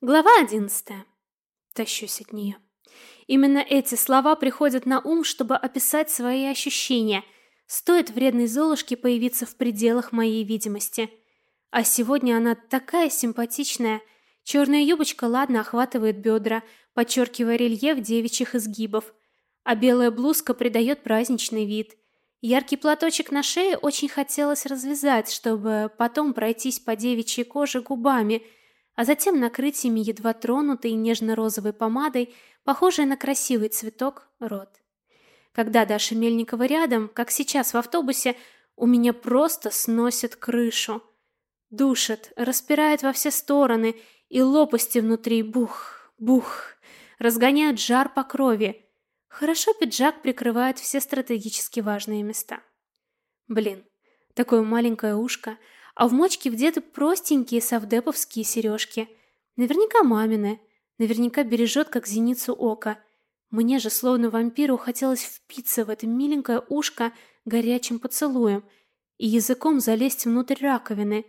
Глава одиннадцатая. Тащусь от нее. Именно эти слова приходят на ум, чтобы описать свои ощущения. Стоит вредной Золушке появиться в пределах моей видимости. А сегодня она такая симпатичная. Черная юбочка ладно охватывает бедра, подчеркивая рельеф девичьих изгибов, а белая блузка придает праздничный вид. Яркий платочек на шее очень хотелось развязать, чтобы потом пройтись по девичьей коже губами – а затем накрыть ими едва тронутой нежно-розовой помадой, похожей на красивый цветок, рот. Когда Даша Мельникова рядом, как сейчас в автобусе, у меня просто сносит крышу. Душит, распирает во все стороны, и лопасти внутри бух, бух, разгоняют жар по крови. Хорошо пиджак прикрывает все стратегически важные места. Блин, такое маленькое ушко — а в мочке вдеты простенькие совдеповские сережки. Наверняка мамины, наверняка бережет, как зеницу ока. Мне же, словно вампиру, хотелось впиться в это миленькое ушко горячим поцелуем и языком залезть внутрь раковины.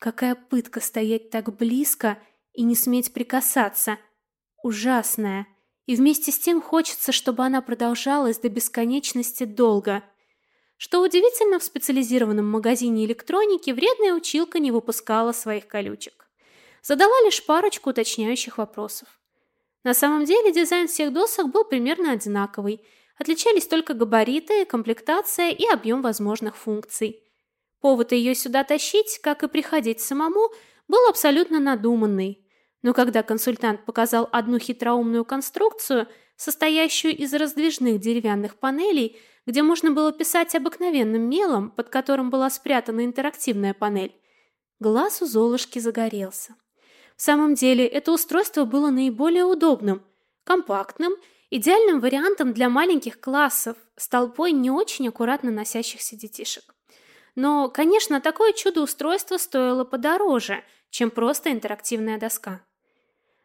Какая пытка стоять так близко и не сметь прикасаться. Ужасная. И вместе с тем хочется, чтобы она продолжалась до бесконечности долго. Что удивительно, в специализированном магазине электроники вредная училка не выпускала своих колючек. Задала лишь парочку уточняющих вопросов. На самом деле дизайн всех досок был примерно одинаковый. Отличались только габариты, комплектация и объем возможных функций. Повод ее сюда тащить, как и приходить самому, был абсолютно надуманный. Но когда консультант показал одну хитроумную конструкцию, состоящую из раздвижных деревянных панелей, где можно было писать обыкновенным мелом, под которым была спрятана интерактивная панель. Глаз у Золушки загорелся. В самом деле, это устройство было наиболее удобным, компактным, идеальным вариантом для маленьких классов с толпой не очень аккуратно носящихся детишек. Но, конечно, такое чудо-устройство стоило подороже, чем просто интерактивная доска.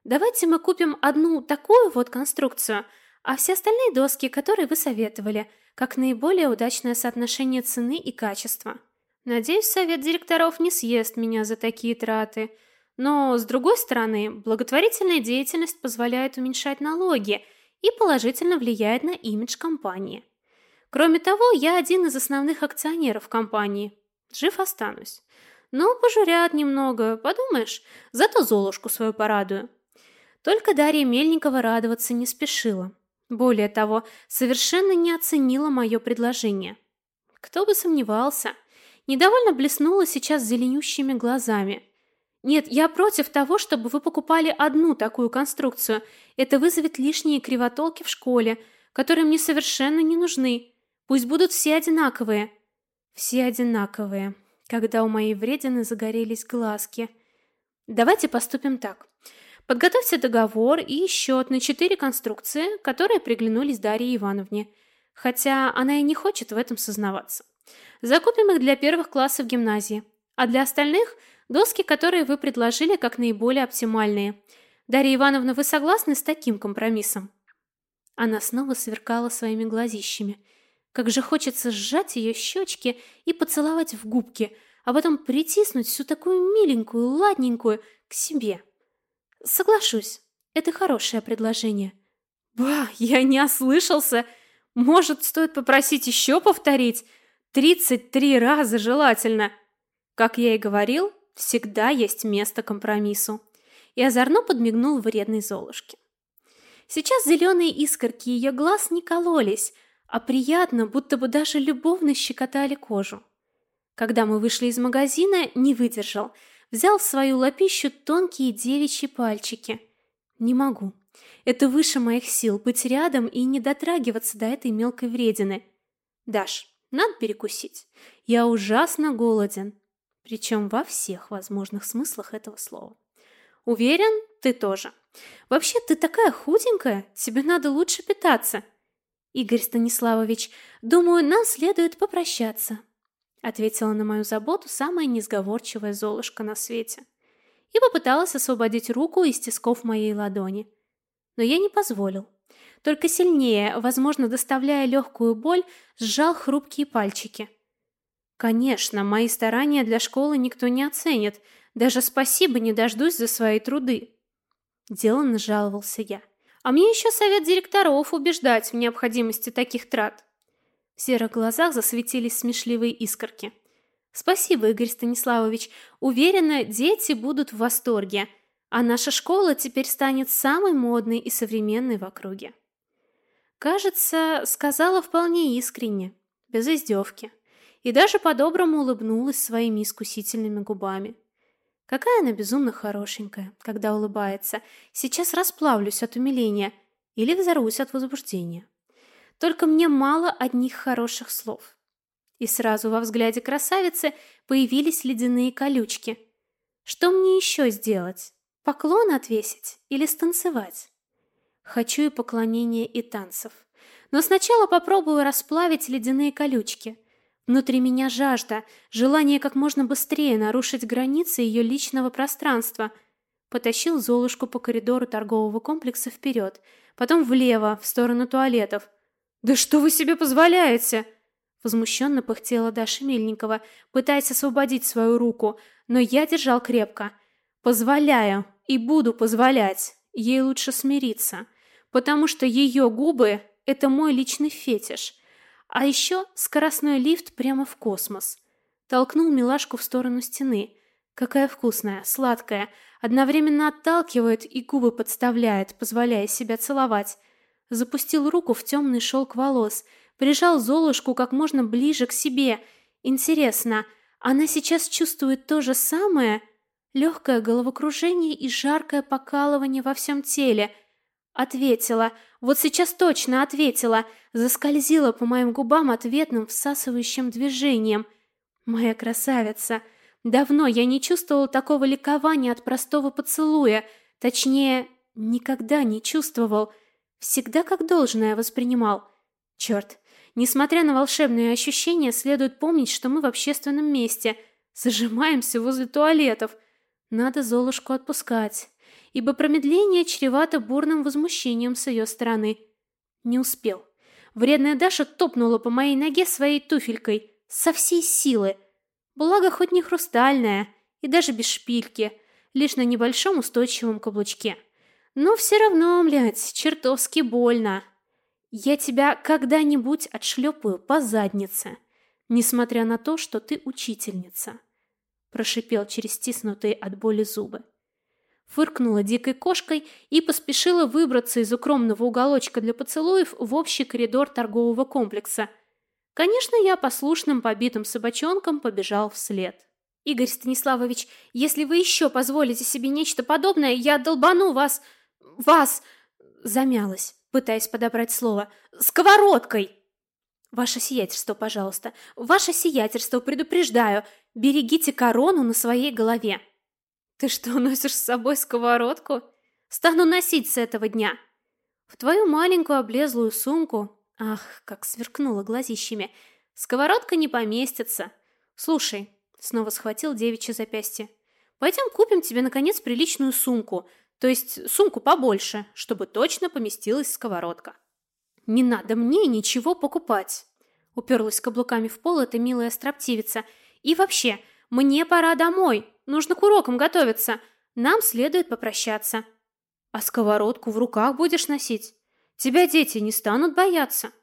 Давайте мы купим одну такую вот конструкцию, а все остальные доски, которые вы советовали – как наиболее удачное соотношение цены и качества. Надеюсь, совет директоров не съест меня за такие траты. Но, с другой стороны, благотворительная деятельность позволяет уменьшать налоги и положительно влияет на имидж компании. Кроме того, я один из основных акционеров компании. Жив останусь. Но пожурят немного, подумаешь, зато Золушку свою порадую. Только Дарья Мельникова радоваться не спешила. Более того, совершенно не оценила мое предложение. Кто бы сомневался. Недовольно блеснула сейчас зеленющими глазами. Нет, я против того, чтобы вы покупали одну такую конструкцию. Это вызовет лишние кривотолки в школе, которые мне совершенно не нужны. Пусть будут все одинаковые. Все одинаковые. Когда у моей вредины загорелись глазки. Давайте поступим так. Подготовьте договор и счет на четыре конструкции, которые приглянулись Дарье Ивановне, хотя она и не хочет в этом сознаваться. Закупим их для первых классов гимназии, а для остальных – доски, которые вы предложили как наиболее оптимальные. Дарья Ивановна, вы согласны с таким компромиссом? Она снова сверкала своими глазищами. Как же хочется сжать ее щечки и поцеловать в губки, а потом притиснуть всю такую миленькую, ладненькую к себе. Соглашусь. Это хорошее предложение. Ба, я не ослышался. Может, стоит попросить еще повторить? Тридцать три раза желательно. Как я и говорил, всегда есть место компромиссу. И озорно подмигнул вредной Золушке. Сейчас зеленые искорки ее глаз не кололись, а приятно, будто бы даже любовно щекотали кожу. Когда мы вышли из магазина, не выдержал – взял в свою лапищу тонкие девичьи пальчики. Не могу. Это выше моих сил быть рядом и не дотрагиваться до этой мелкой вредины. Даш, надо перекусить. Я ужасно голоден. Причем во всех возможных смыслах этого слова. Уверен, ты тоже. Вообще, ты такая худенькая, тебе надо лучше питаться. Игорь Станиславович, думаю, нам следует попрощаться ответила на мою заботу самая несговорчивая Золушка на свете. И попыталась освободить руку из тисков моей ладони. Но я не позволил. Только сильнее, возможно, доставляя легкую боль, сжал хрупкие пальчики. Конечно, мои старания для школы никто не оценит. Даже спасибо не дождусь за свои труды. Деланно жаловался я. А мне еще совет директоров убеждать в необходимости таких трат. В серых глазах засветились смешливые искорки. Спасибо, Игорь Станиславович. Уверена, дети будут в восторге. А наша школа теперь станет самой модной и современной в округе. Кажется, сказала вполне искренне, без издевки. И даже по-доброму улыбнулась своими искусительными губами. Какая она безумно хорошенькая, когда улыбается. Сейчас расплавлюсь от умиления или взорвусь от возбуждения. Только мне мало одних хороших слов. И сразу во взгляде красавицы появились ледяные колючки. Что мне еще сделать? Поклон отвесить или станцевать? Хочу и поклонения, и танцев. Но сначала попробую расплавить ледяные колючки. Внутри меня жажда, желание как можно быстрее нарушить границы ее личного пространства. Потащил Золушку по коридору торгового комплекса вперед, потом влево, в сторону туалетов. «Да что вы себе позволяете?» Возмущенно пыхтела Даша Мельникова, пытаясь освободить свою руку, но я держал крепко. «Позволяю и буду позволять. Ей лучше смириться, потому что ее губы — это мой личный фетиш». А еще скоростной лифт прямо в космос. Толкнул милашку в сторону стены. Какая вкусная, сладкая, одновременно отталкивает и губы подставляет, позволяя себя целовать. Запустил руку в темный шелк волос, прижал Золушку как можно ближе к себе. Интересно, она сейчас чувствует то же самое? Легкое головокружение и жаркое покалывание во всем теле. Ответила, вот сейчас точно ответила, заскользила по моим губам ответным всасывающим движением. Моя красавица, давно я не чувствовала такого ликования от простого поцелуя, точнее, никогда не чувствовал, всегда как должное воспринимал. Черт, несмотря на волшебные ощущения, следует помнить, что мы в общественном месте, зажимаемся возле туалетов. Надо Золушку отпускать ибо промедление чревато бурным возмущением с ее стороны. Не успел. Вредная Даша топнула по моей ноге своей туфелькой со всей силы. Благо хоть не хрустальная и даже без шпильки, лишь на небольшом устойчивом каблучке. Но все равно, блядь, чертовски больно. Я тебя когда-нибудь отшлепаю по заднице, несмотря на то, что ты учительница, прошипел через стиснутые от боли зубы фыркнула дикой кошкой и поспешила выбраться из укромного уголочка для поцелуев в общий коридор торгового комплекса. Конечно, я послушным побитым собачонком побежал вслед. Игорь Станиславович, если вы еще позволите себе нечто подобное, я долбану вас вас замялась, пытаясь подобрать слово. Сковородкой. Ваше сиятельство, пожалуйста. Ваше сиятельство, предупреждаю, берегите корону на своей голове. Ты что, носишь с собой сковородку? Стану носить с этого дня. В твою маленькую облезлую сумку, ах, как сверкнула глазищами, сковородка не поместится. Слушай, снова схватил девичье запястье. Пойдем купим тебе наконец приличную сумку, то есть сумку побольше, чтобы точно поместилась сковородка. Не надо мне ничего покупать. Уперлась каблуками в пол эта милая строптивица. И вообще, мне пора домой. Нужно к урокам готовиться. Нам следует попрощаться. А сковородку в руках будешь носить? Тебя дети не станут бояться.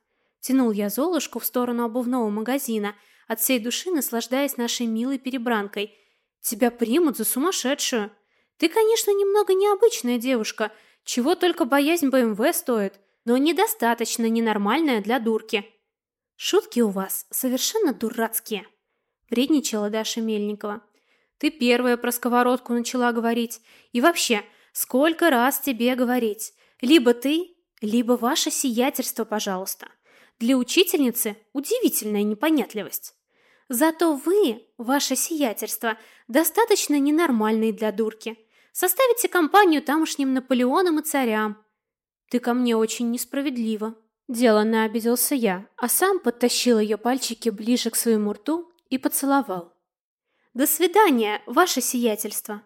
Тянул я Золушку в сторону обувного магазина, от всей души наслаждаясь нашей милой перебранкой. Тебя примут за сумасшедшую. Ты, конечно, немного необычная девушка, чего только боязнь БМВ стоит, но недостаточно ненормальная для дурки. Шутки у вас совершенно дурацкие, вредничала Даша Мельникова. Ты первая про сковородку начала говорить. И вообще, сколько раз тебе говорить? Либо ты, либо ваше сиятельство, пожалуйста. Для учительницы удивительная непонятливость. Зато вы, ваше сиятельство, достаточно ненормальные для дурки. Составите компанию тамошним Наполеонам и царям. Ты ко мне очень несправедливо. Деланно обиделся я, а сам подтащил ее пальчики ближе к своему рту и поцеловал. До свидания, ваше сиятельство.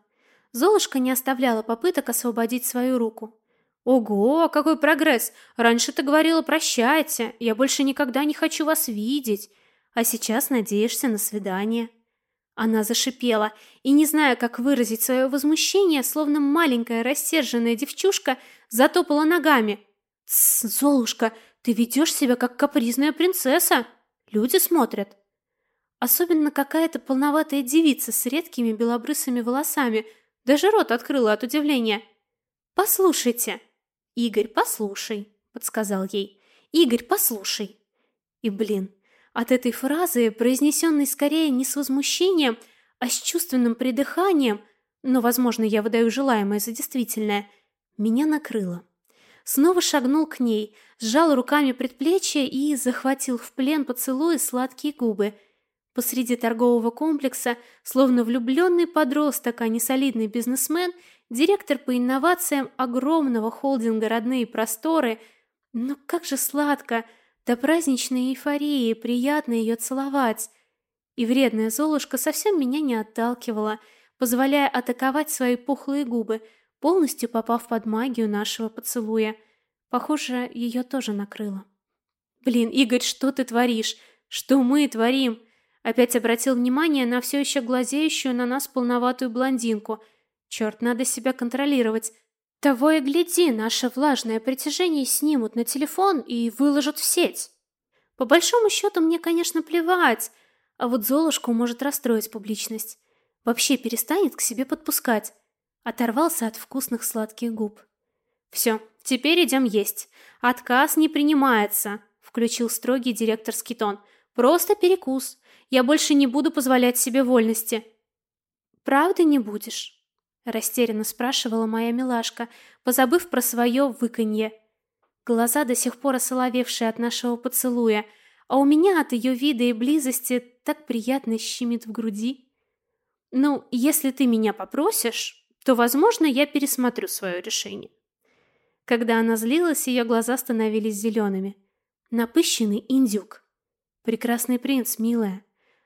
Золушка не оставляла попыток освободить свою руку. Ого, какой прогресс! Раньше ты говорила прощайте, я больше никогда не хочу вас видеть, а сейчас надеешься на свидание. Она зашипела, и, не зная, как выразить свое возмущение, словно маленькая рассерженная девчушка, затопала ногами. «Тсс, Золушка, ты ведешь себя как капризная принцесса. Люди смотрят». Особенно какая-то полноватая девица с редкими белобрысыми волосами. Даже рот открыла от удивления. «Послушайте». «Игорь, послушай», — подсказал ей. «Игорь, послушай». И, блин, от этой фразы, произнесенной скорее не с возмущением, а с чувственным придыханием, но, возможно, я выдаю желаемое за действительное, меня накрыло. Снова шагнул к ней, сжал руками предплечье и захватил в плен поцелуя сладкие губы. Посреди торгового комплекса, словно влюбленный подросток, а не солидный бизнесмен, директор по инновациям огромного холдинга «Родные просторы», ну как же сладко! До праздничной эйфории приятно ее целовать. И вредная Золушка совсем меня не отталкивала, позволяя атаковать свои пухлые губы, полностью попав под магию нашего поцелуя. Похоже, ее тоже накрыло. Блин, Игорь, что ты творишь? Что мы творим? Опять обратил внимание на все еще глазеющую на нас полноватую блондинку. Черт, надо себя контролировать. Того и гляди, наше влажное притяжение снимут на телефон и выложат в сеть. По большому счету мне, конечно, плевать, а вот Золушку может расстроить публичность. Вообще перестанет к себе подпускать. Оторвался от вкусных сладких губ. Все, теперь идем есть. Отказ не принимается, включил строгий директорский тон. Просто перекус. Я больше не буду позволять себе вольности. Правда не будешь? Растерянно спрашивала моя милашка, позабыв про свое выканье. Глаза до сих пор осоловевшие от нашего поцелуя, а у меня от ее вида и близости так приятно щемит в груди. Ну, если ты меня попросишь, то, возможно, я пересмотрю свое решение. Когда она злилась, ее глаза становились зелеными. Напыщенный индюк. Прекрасный принц, милая.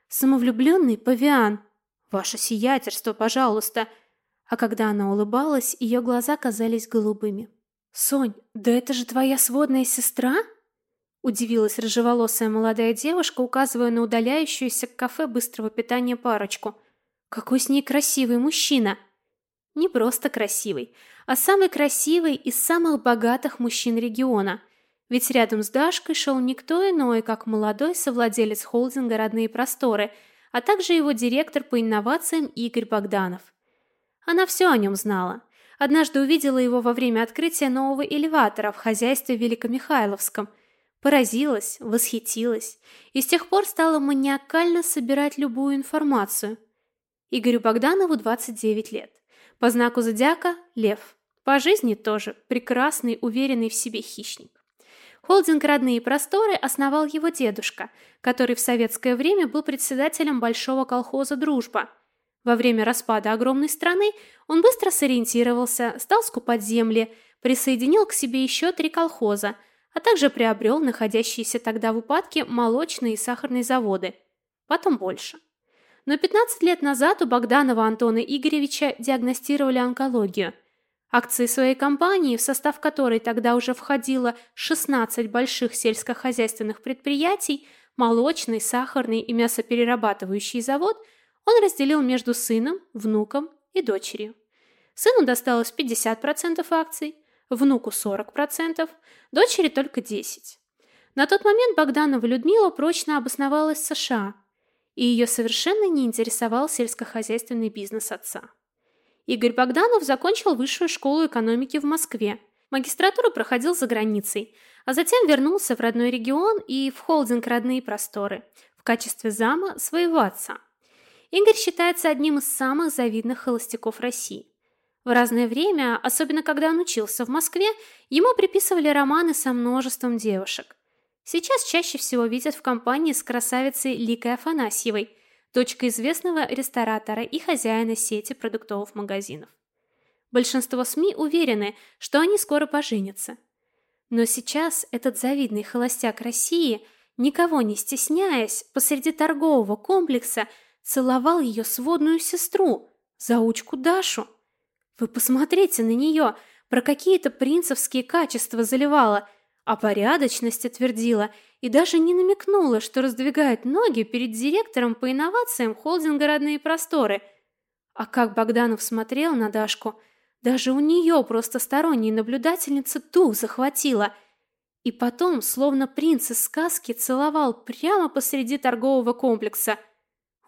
Самовлюбленный павиан. Ваше сиятельство, пожалуйста, — а когда она улыбалась, ее глаза казались голубыми. «Сонь, да это же твоя сводная сестра?» Удивилась рыжеволосая молодая девушка, указывая на удаляющуюся к кафе быстрого питания парочку. «Какой с ней красивый мужчина!» Не просто красивый, а самый красивый из самых богатых мужчин региона. Ведь рядом с Дашкой шел никто иной, как молодой совладелец холдинга «Родные просторы», а также его директор по инновациям Игорь Богданов. Она все о нем знала. Однажды увидела его во время открытия нового элеватора в хозяйстве Великомихайловском. Поразилась, восхитилась и с тех пор стала маниакально собирать любую информацию. Игорю Богданову 29 лет. По знаку зодиака – лев. По жизни тоже прекрасный, уверенный в себе хищник. Холдинг «Родные просторы» основал его дедушка, который в советское время был председателем большого колхоза «Дружба», во время распада огромной страны он быстро сориентировался, стал скупать земли, присоединил к себе еще три колхоза, а также приобрел находящиеся тогда в упадке молочные и сахарные заводы. Потом больше. Но 15 лет назад у Богданова Антона Игоревича диагностировали онкологию. Акции своей компании, в состав которой тогда уже входило 16 больших сельскохозяйственных предприятий, молочный, сахарный и мясоперерабатывающий завод – он разделил между сыном, внуком и дочерью. Сыну досталось 50% акций, внуку 40%, дочери только 10%. На тот момент Богданова Людмила прочно обосновалась в США, и ее совершенно не интересовал сельскохозяйственный бизнес отца. Игорь Богданов закончил высшую школу экономики в Москве, магистратуру проходил за границей, а затем вернулся в родной регион и в холдинг «Родные просторы» в качестве зама своего отца – Игорь считается одним из самых завидных холостяков России. В разное время, особенно когда он учился в Москве, ему приписывали романы со множеством девушек. Сейчас чаще всего видят в компании с красавицей Ликой Афанасьевой, дочкой известного ресторатора и хозяина сети продуктовых магазинов. Большинство СМИ уверены, что они скоро поженятся. Но сейчас этот завидный холостяк России, никого не стесняясь, посреди торгового комплекса – целовал ее сводную сестру, заучку Дашу. Вы посмотрите на нее, про какие-то принцевские качества заливала, а порядочность отвердила и даже не намекнула, что раздвигает ноги перед директором по инновациям холдинга «Родные просторы». А как Богданов смотрел на Дашку, даже у нее просто сторонняя наблюдательница дух захватила. И потом, словно принц из сказки, целовал прямо посреди торгового комплекса.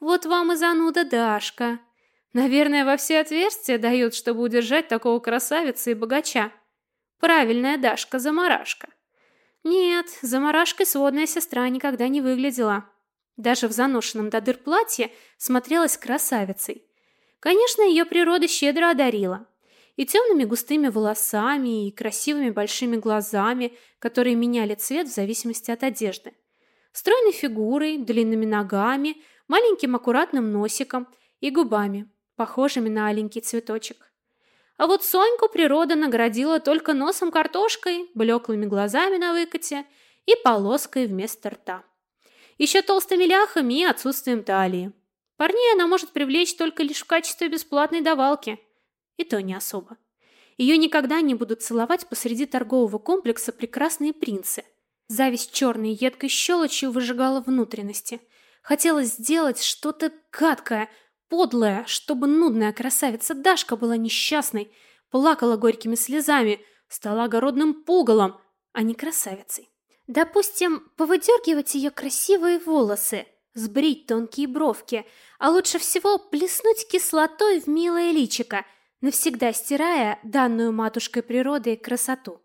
Вот вам и зануда Дашка. Наверное, во все отверстия дает, чтобы удержать такого красавица и богача. Правильная Дашка-замарашка. Нет, заморашкой сводная сестра никогда не выглядела. Даже в заношенном до дыр платье смотрелась красавицей. Конечно, ее природа щедро одарила. И темными густыми волосами, и красивыми большими глазами, которые меняли цвет в зависимости от одежды. Стройной фигурой, длинными ногами, маленьким аккуратным носиком и губами, похожими на аленький цветочек. А вот Соньку природа наградила только носом картошкой, блеклыми глазами на выкате и полоской вместо рта. Еще толстыми ляхами и отсутствием талии. Парней она может привлечь только лишь в качестве бесплатной давалки. И то не особо. Ее никогда не будут целовать посреди торгового комплекса прекрасные принцы. Зависть черной едкой щелочью выжигала внутренности. Хотелось сделать что-то гадкое, подлая, чтобы нудная красавица Дашка была несчастной, плакала горькими слезами, стала огородным пугалом, а не красавицей. Допустим, повыдергивать ее красивые волосы, сбрить тонкие бровки, а лучше всего плеснуть кислотой в милое личико, навсегда стирая данную матушкой природой красоту.